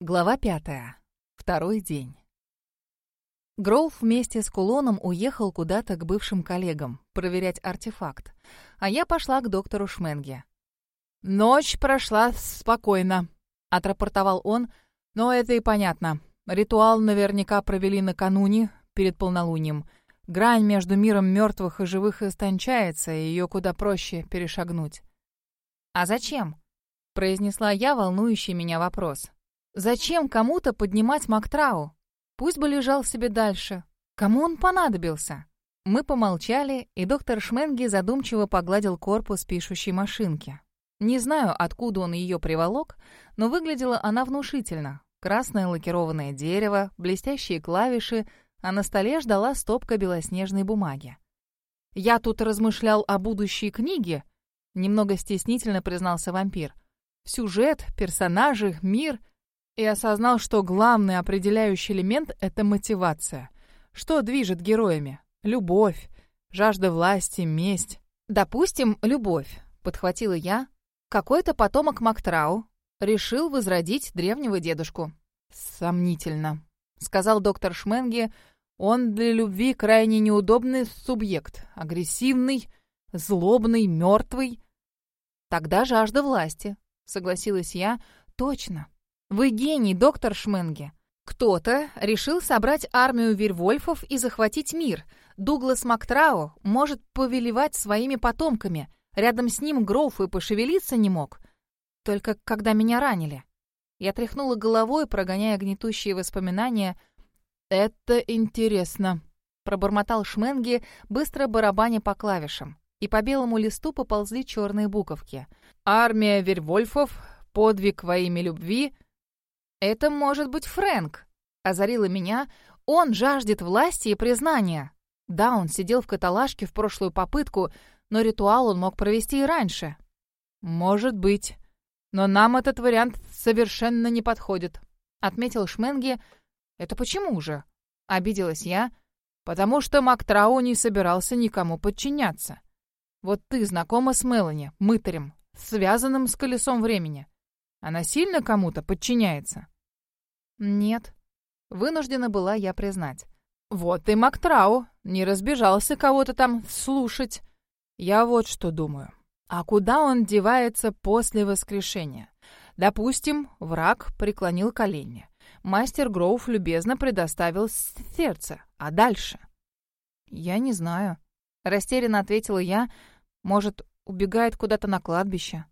Глава пятая. Второй день. Гроув вместе с Кулоном уехал куда-то к бывшим коллегам проверять артефакт, а я пошла к доктору Шменге. «Ночь прошла спокойно», — отрапортовал он, «но это и понятно. Ритуал наверняка провели накануне, перед полнолунием. Грань между миром мертвых и живых истончается, и ее куда проще перешагнуть». «А зачем?» — произнесла я волнующий меня вопрос. Зачем кому-то поднимать Мактрау? Пусть бы лежал себе дальше. Кому он понадобился? Мы помолчали, и доктор Шменги задумчиво погладил корпус пишущей машинки. Не знаю, откуда он ее приволок, но выглядела она внушительно. Красное лакированное дерево, блестящие клавиши, а на столе ждала стопка белоснежной бумаги. «Я тут размышлял о будущей книге», — немного стеснительно признался вампир. «Сюжет, персонажи, мир — и осознал, что главный определяющий элемент — это мотивация. Что движет героями? Любовь, жажда власти, месть. Допустим, любовь, подхватила я. Какой-то потомок Мактрау решил возродить древнего дедушку. Сомнительно, сказал доктор Шменге. Он для любви крайне неудобный субъект, агрессивный, злобный, мертвый. Тогда жажда власти, согласилась я. Точно, вы гений, доктор Шменге. Кто-то решил собрать армию вервольфов и захватить мир. Дуглас Мактрау может повелевать своими потомками. Рядом с ним Гроув и пошевелиться не мог. Только когда меня ранили. Я тряхнула головой, прогоняя гнетущие воспоминания. «Это интересно», — пробормотал Шменги, быстро барабаня по клавишам. И по белому листу поползли черные буковки. «Армия вервольфов, подвиг во имя любви», «Это может быть Фрэнк», — озарила меня. «Он жаждет власти и признания». Да, он сидел в каталажке в прошлую попытку, но ритуал он мог провести и раньше. «Может быть. Но нам этот вариант совершенно не подходит», — отметил Шменги. «Это почему же?» — обиделась я. «Потому что Мактрау не собирался никому подчиняться. Вот ты знакома с Мелани, мытарем, связанным с колесом времени. Она сильно кому-то подчиняется?» «Нет». Вынуждена была я признать. «Вот и Мактрау не разбежался кого-то там слушать. Я вот что думаю. А куда он девается после воскрешения? Допустим, враг преклонил колени. Мастер Гроув любезно предоставил сердце. А дальше?» «Я не знаю», — растерянно ответила я. «Может, убегает куда-то на кладбище?»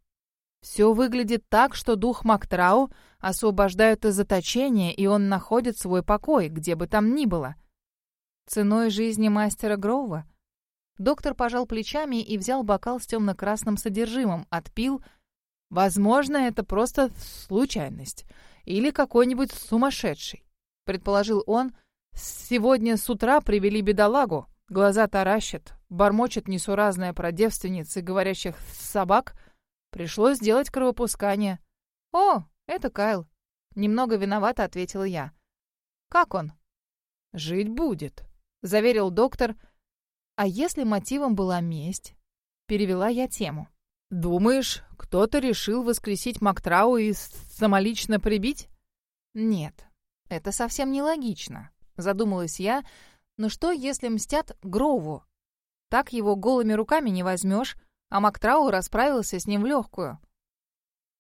Все выглядит так, что дух Мактрау освобождают из заточения, и он находит свой покой, где бы там ни было. Ценой жизни мастера Гроува? Доктор пожал плечами и взял бокал с темно-красным содержимым, отпил. Возможно, это просто случайность. Или какой-нибудь сумасшедший. Предположил он. Сегодня с утра привели бедолагу. Глаза таращат, бормочет несуразная про девственниц и говорящих собак — Пришлось сделать кровопускание. «О, это Кайл». Немного виновато ответила я. «Как он?» «Жить будет», — заверил доктор. «А если мотивом была месть?» Перевела я тему. «Думаешь, кто-то решил воскресить Мактрау и самолично прибить?» «Нет, это совсем нелогично», — задумалась я. «Но что, если мстят Гроуву? Так его голыми руками не возьмешь, а Мактрау расправился с ним в легкую.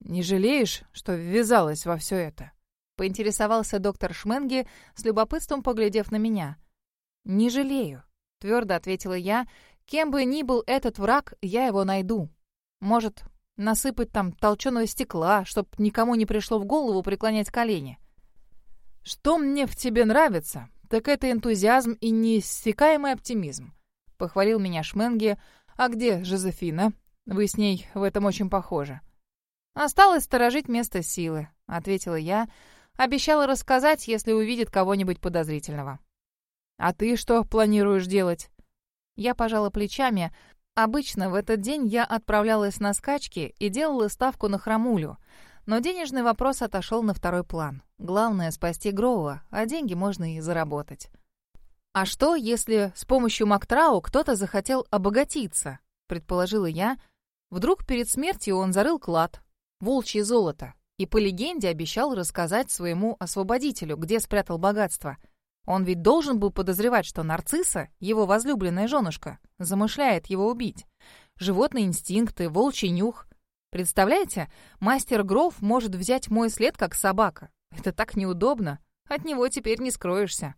«Не жалеешь, что ввязалась во все это?» — поинтересовался доктор Шменги, с любопытством поглядев на меня. «Не жалею», — твердо ответила я. «Кем бы ни был этот враг, я его найду. Может, насыпать там толченого стекла, чтоб никому не пришло в голову преклонять колени». «Что мне в тебе нравится, так это энтузиазм и неиссякаемый оптимизм», — похвалил меня Шменги, — «А где Жозефина? Вы с ней в этом очень похожи». «Осталось сторожить место силы», — ответила я. Обещала рассказать, если увидит кого-нибудь подозрительного. «А ты что планируешь делать?» Я пожала плечами. Обычно в этот день я отправлялась на скачки и делала ставку на храмулю. Но денежный вопрос отошел на второй план. Главное — спасти Гроува, а деньги можно и заработать. «А что, если с помощью Мактрау кто-то захотел обогатиться?» — предположила я. Вдруг перед смертью он зарыл клад. Волчье золото. И по легенде обещал рассказать своему освободителю, где спрятал богатство. Он ведь должен был подозревать, что нарцисса, его возлюбленная женушка, замышляет его убить. Животные инстинкты, волчий нюх. Представляете, мастер Гроув может взять мой след как собака. Это так неудобно. От него теперь не скроешься.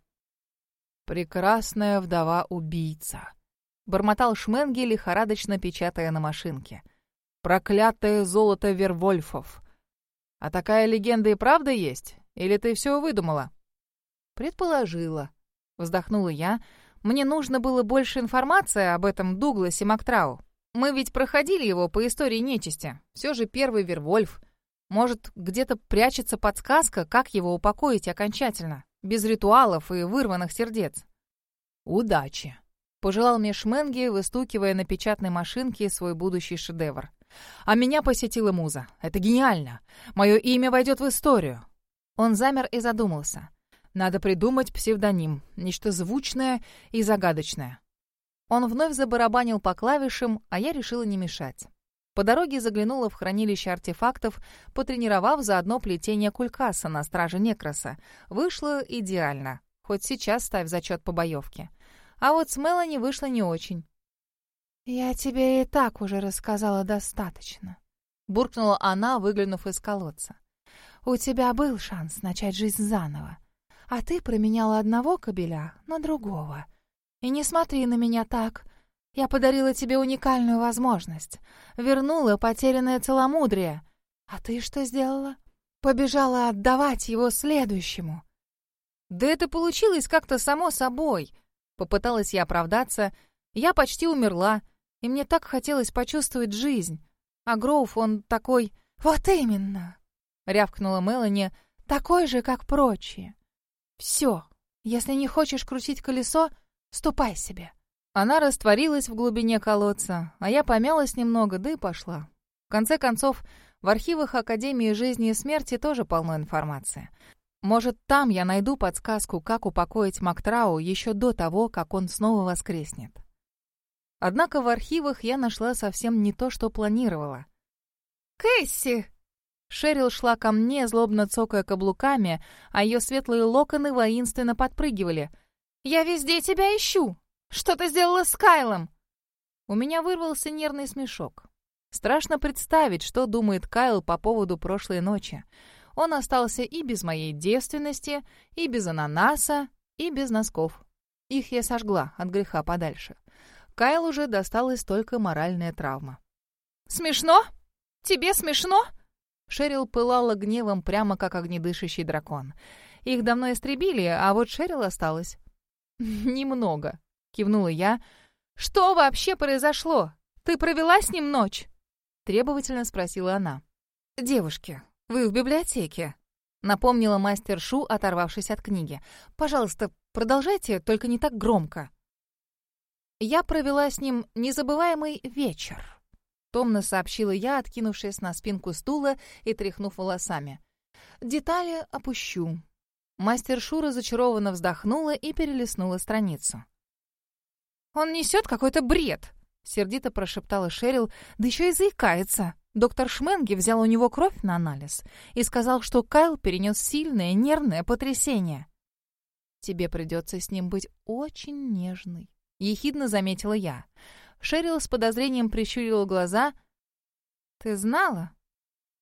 «Прекрасная вдова-убийца», — бормотал Шменги, лихорадочно печатая на машинке. «Проклятое золото Вервольфов! А такая легенда и правда есть? Или ты все выдумала?» «Предположила», — вздохнула я. «Мне нужно было больше информации об этом Дугласе Мактрау. Мы ведь проходили его по истории нечисти. Все же первый Вервольф. Может, где-то прячется подсказка, как его упокоить окончательно, без ритуалов и вырванных сердец?» «Удачи!» — пожелал мне Шменги, выстукивая на печатной машинке свой будущий шедевр. «А меня посетила муза. Это гениально! Мое имя войдет в историю!» Он замер и задумался. «Надо придумать псевдоним, нечто звучное и загадочное». Он вновь забарабанил по клавишам, а я решила не мешать. По дороге заглянула в хранилище артефактов, потренировав заодно плетение кулькаса на страже Некроса. Вышло идеально. Хоть сейчас ставь зачет по боевке. А вот с Мелани вышло не очень. «Я тебе и так уже рассказала достаточно», — буркнула она, выглянув из колодца. «У тебя был шанс начать жизнь заново, а ты променяла одного кобеля на другого. И не смотри на меня так. Я подарила тебе уникальную возможность, вернула потерянное целомудрие. А ты что сделала? Побежала отдавать его следующему». «Да это получилось как-то само собой», — попыталась я оправдаться. «Я почти умерла» и мне так хотелось почувствовать жизнь. А Гроув, он такой... «Вот именно!» — рявкнула Мелани. «Такой же, как прочие. Все, если не хочешь крутить колесо, ступай себе». Она растворилась в глубине колодца, а я помялась немного, да и пошла. В конце концов, в архивах Академии жизни и смерти тоже полно информации. Может, там я найду подсказку, как упокоить Мактрау еще до того, как он снова воскреснет. Однако в архивах я нашла совсем не то, что планировала. «Кэсси!» Шерил шла ко мне, злобно цокая каблуками, а ее светлые локоны воинственно подпрыгивали. «Я везде тебя ищу! Что ты сделала с Кайлом?» У меня вырвался нервный смешок. Страшно представить, что думает Кайл по поводу прошлой ночи. Он остался и без моей девственности, и без ананаса, и без носков. Их я сожгла от греха подальше. Кайл уже досталась только моральная травма. «Смешно? Тебе смешно?» Шерил пылала гневом прямо как огнедышащий дракон. Их давно истребили, а вот Шерил осталась. «Немного», — кивнула я. «Что вообще произошло? Ты провела с ним ночь?» Требовательно спросила она. «Девушки, вы в библиотеке?» Напомнила мастер Шу, оторвавшись от книги. «Пожалуйста, продолжайте, только не так громко». Я провела с ним незабываемый вечер. Томно сообщила я, откинувшись на спинку стула и тряхнув волосами. Детали опущу. Мастер Шу разочарованно вздохнула и перелистнула страницу. «Он несет какой-то бред!» — сердито прошептала Шерил, да еще и заикается. Доктор Шменги взял у него кровь на анализ и сказал, что Кайл перенес сильное нервное потрясение. «Тебе придется с ним быть очень нежной», — ехидно заметила я. Шерил с подозрением прищурила глаза. «Ты знала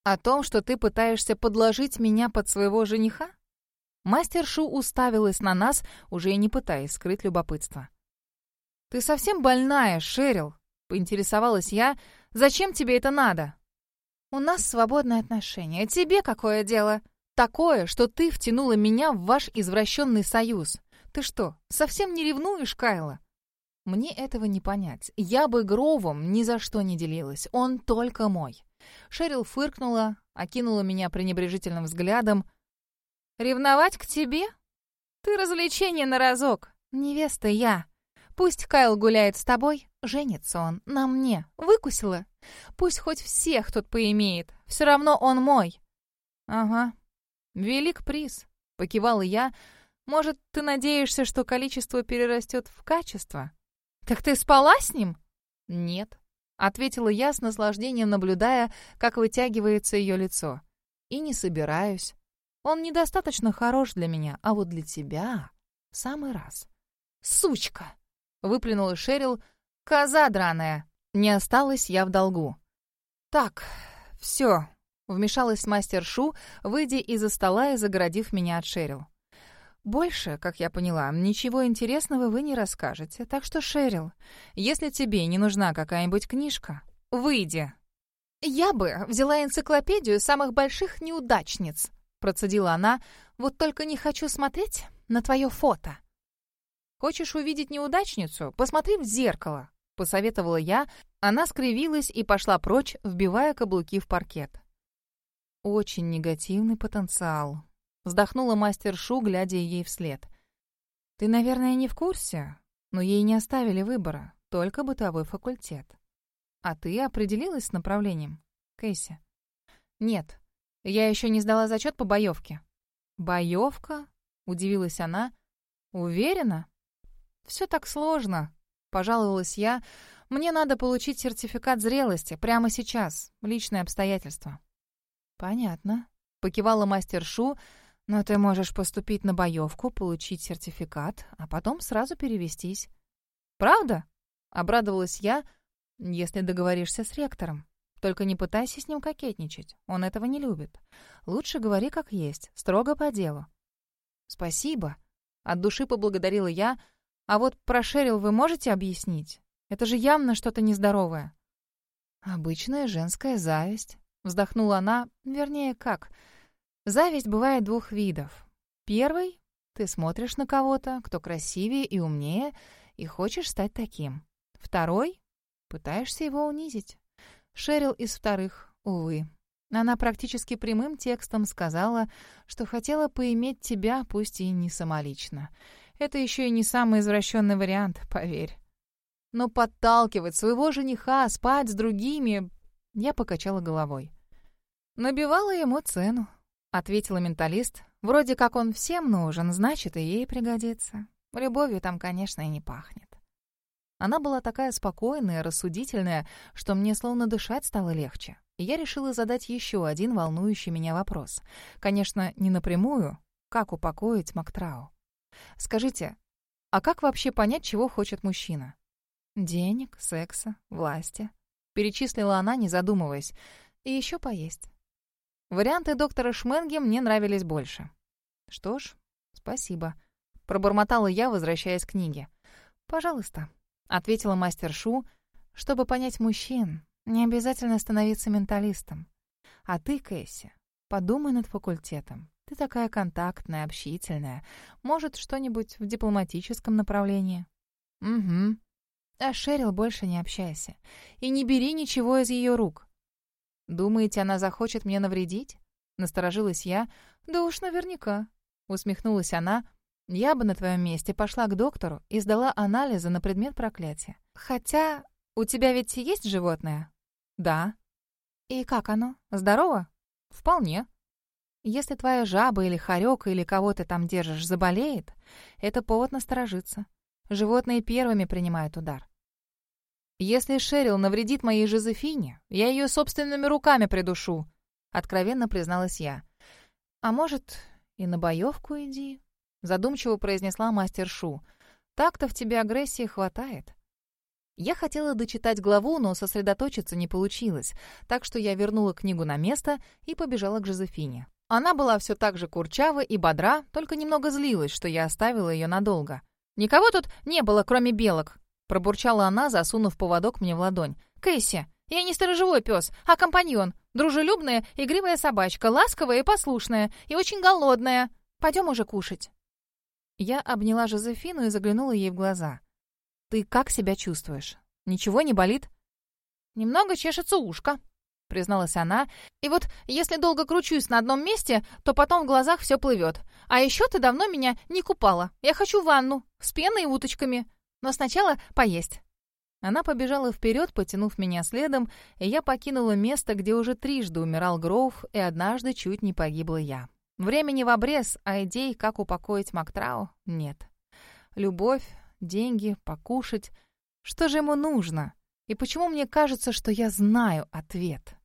о том, что ты пытаешься подложить меня под своего жениха?» Мастер Шу уставилась на нас, уже и не пытаясь скрыть любопытство. «Ты совсем больная, Шерил?» — поинтересовалась я. «Зачем тебе это надо?» «У нас свободные отношения. Тебе какое дело?» «Такое, что ты втянула меня в ваш извращенный союз. Ты что, совсем не ревнуешь, Кайла?» Мне этого не понять. Я бы Гровом ни за что не делилась. Он только мой. Шерил фыркнула, окинула меня пренебрежительным взглядом. «Ревновать к тебе? Ты развлечение на разок. Невеста я. Пусть Кайл гуляет с тобой, женится он на мне. Выкусила. Пусть хоть всех тут поимеет. Все равно он мой». «Ага. Велик приз», — покивала я. «Может, ты надеешься, что количество перерастет в качество?» «Так ты спала с ним?» «Нет», — ответила я с наслаждением, наблюдая, как вытягивается ее лицо. и не собираюсь. Он недостаточно хорош для меня, а вот для тебя в самый раз. «Сучка!» — выплюнула Шерил. «Коза драная!» Не осталась я в долгу. «Так, все», — вмешалась мастер Шу, выйдя из-за стола и загородив меня от Шерил. «Больше, как я поняла, ничего интересного вы не расскажете, так что, Шерил, если тебе не нужна какая-нибудь книжка, выйди». «Я бы взяла энциклопедию самых больших неудачниц», — процедила она, «вот только не хочу смотреть на твое фото». «Хочешь увидеть неудачницу? Посмотри в зеркало», — посоветовала я. Она скривилась и пошла прочь, вбивая каблуки в паркет. «Очень негативный потенциал», Вздохнула мастер Шу, глядя ей вслед. «Ты, наверное, не в курсе, но ей не оставили выбора, только бытовой факультет. А ты определилась с направлением, Кейси?» «Нет, я еще не сдала зачет по боевке». «Боевка?» — удивилась она. «Уверена?» «Все так сложно», — пожаловалась я. «Мне надо получить сертификат зрелости прямо сейчас, личные обстоятельства». «Понятно», — покивала мастер Шу, — но ты можешь поступить на боевку, получить сертификат, а потом сразу перевестись. Правда? Обрадовалась я, если договоришься с ректором. Только не пытайся с ним кокетничать, он этого не любит. Лучше говори как есть, строго по делу. Спасибо. От души поблагодарила я. А вот про Шерил вы можете объяснить? Это же явно что-то нездоровое. Обычная женская зависть. Вздохнула она, вернее, как... Зависть бывает двух видов. Первый — ты смотришь на кого-то, кто красивее и умнее, и хочешь стать таким. Второй — пытаешься его унизить. Шерил из вторых, увы. Она практически прямым текстом сказала, что хотела поиметь тебя, пусть и не самолично. Это еще и не самый извращенный вариант, поверь. Но подталкивать своего жениха, спать с другими... Я покачала головой. Набивала ему цену ответила менталист. Вроде как он всем нужен, значит, и ей пригодится. Любовью там, конечно, и не пахнет. Она была такая спокойная, рассудительная, что мне словно дышать стало легче. И я решила задать еще один волнующий меня вопрос. Конечно, не напрямую. Как упокоить Мактрау? Скажите, а как вообще понять, чего хочет мужчина? Денег, секса, власти. Перечислила она, не задумываясь. И еще поесть. Варианты доктора Шменги мне нравились больше. Что ж, спасибо. Пробормотала я, возвращаясь к книге. «Пожалуйста», — ответила мастер Шу. «Чтобы понять мужчин, не обязательно становиться менталистом. А ты, Кэсси, подумай над факультетом. Ты такая контактная, общительная. Может, что-нибудь в дипломатическом направлении?» «Угу. А Шерил больше не общайся. И не бери ничего из ее рук. «Думаете, она захочет мне навредить?» Насторожилась я. «Да уж наверняка», — усмехнулась она. «Я бы на твоем месте пошла к доктору и сдала анализы на предмет проклятия. Хотя у тебя ведь есть животное?» «Да». «И как оно? Здорово?» «Вполне». «Если твоя жаба или хорек или кого ты там держишь заболеет, это повод насторожиться. Животные первыми принимают удар. «Если Шерил навредит моей Жозефине, я ее собственными руками придушу», — откровенно призналась я. «А может, и на боевку иди?» — задумчиво произнесла мастер Шу. «Так-то в тебе агрессии хватает». Я хотела дочитать главу, но сосредоточиться не получилось, так что я вернула книгу на место и побежала к Жозефине. Она была все так же курчава и бодра, только немного злилась, что я оставила ее надолго. «Никого тут не было, кроме белок», Пробурчала она, засунув поводок мне в ладонь. «Кэсси, я не сторожевой пес, а компаньон. Дружелюбная, игривая собачка, ласковая и послушная, и очень голодная. Пойдем уже кушать». Я обняла Жозефину и заглянула ей в глаза. «Ты как себя чувствуешь? Ничего не болит?» «Немного чешется ушко», — призналась она. «И вот если долго кручусь на одном месте, то потом в глазах все плывет. А еще ты давно меня не купала. Я хочу ванну с пеной и уточками. Но сначала поесть». Она побежала вперед, потянув меня следом, и я покинула место, где уже трижды умирал Гроув, и однажды чуть не погибла я. Времени в обрез, а идей, как упокоить Мактрау, нет. Любовь, деньги, покушать. Что же ему нужно? И почему мне кажется, что я знаю ответ?»